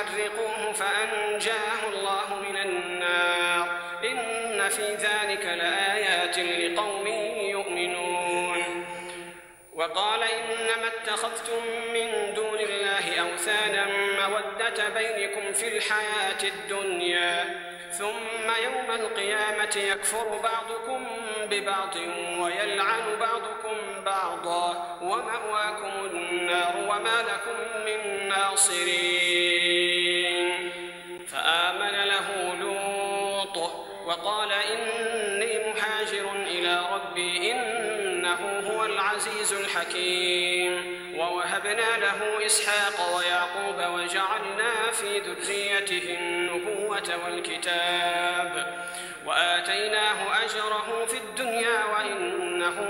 اقتلوه أو حرقوه فأنجاه الله من النار. إن في ذلك لآيات لقوم يؤمنون. وقال إنما اتخذتم من دون الله أوثانا مودة بينكم في الحياة الدنيا ثم يوم القيامة يكفر بعضكم ببعض ويلعن بعضكم بعضا ومأواكم النار وما لكم من ناصرين. فآمن له لوط وقال إني مهاجر إلى ربي إنه هو العزيز الحكيم. ووهبنا له إسحاق ويعقوب وجعلنا في ذريته النبوة والكتاب.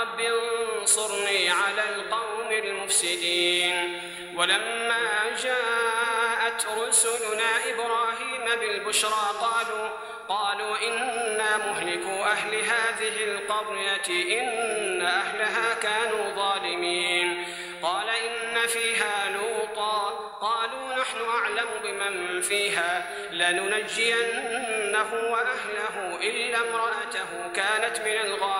رب انصرني على القوم المفسدين. ولما جاءت رسلنا إبراهيم بالبشرى قالوا قالوا إنا مهلكو أهل هذه القرية إن أهلها كانوا ظالمين. قال إن فيها لوطا. قالوا نحن أعلم بمن فيها لننجينه وأهله إلا امرأته كانت من الغابرين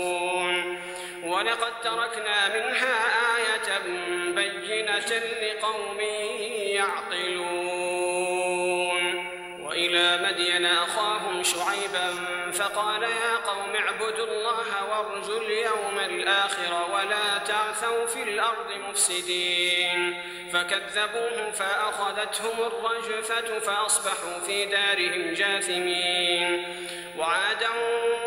ولقد تركنا منها آية بينة لقوم يعقلون. وإلى مدين أخاهم شعيبا فقال يا قوم اعبدوا الله وارجوا اليوم الآخر ولا تعثوا في الأرض مفسدين. فكذبوه فأخذتهم الرجفة فأصبحوا في دارهم جاثمين. وعادا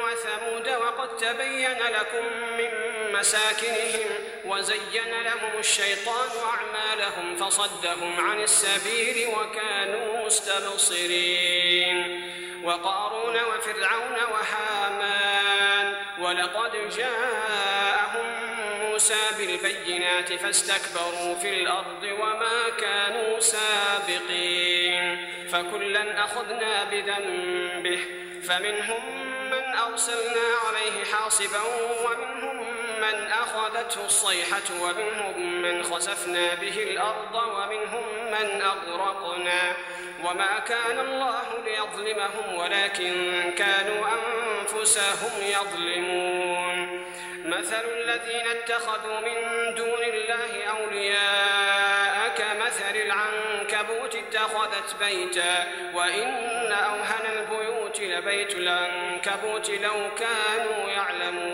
وثمود وقد تبين لكم من مساكنهم وزين لهم الشيطان أعمالهم فصدهم عن السبيل وكانوا مستبصرين وقارون وفرعون وهامان ولقد جاءهم موسى بالبينات فاستكبروا في الأرض وما كانوا سابقين فكلا أخذنا بذنبه فمنهم من أرسلنا عليه حاصبا ومنهم من أخذته الصيحة ومنهم من خسفنا به الأرض ومنهم من أغرقنا. وما كان الله ليظلمهم ولكن كانوا أنفسهم يظلمون. مثل الذين اتخذوا من دون الله أولياء كمثل العنكبوت اتخذت بيتا. وإن أوهن البيوت لبيت العنكبوت لو كانوا يعلمون.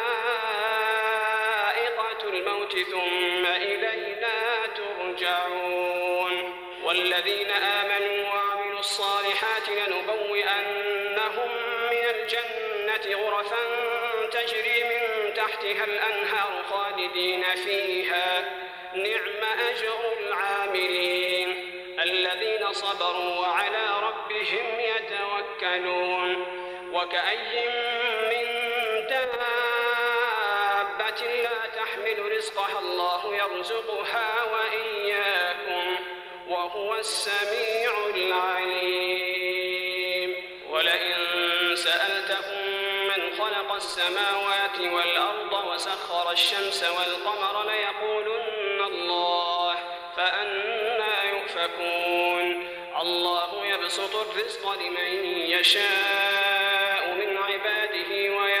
الموت ثم إلينا ترجعون. والذين آمنوا وعملوا الصالحات لنبوئنهم من الجنة غرفا تجري من تحتها الأنهار خالدين فيها. نعم أجر العاملين الذين صبروا وعلى ربهم يتوكلون. وكأي لا تحمل رزقها الله يرزقها وإياكم وهو السميع العليم. ولئن سألتهم من خلق السماوات والأرض وسخر الشمس والقمر ليقولن الله فأنا يؤفكون. الله يبسط الرزق لمن يشاء من عباده ويقدر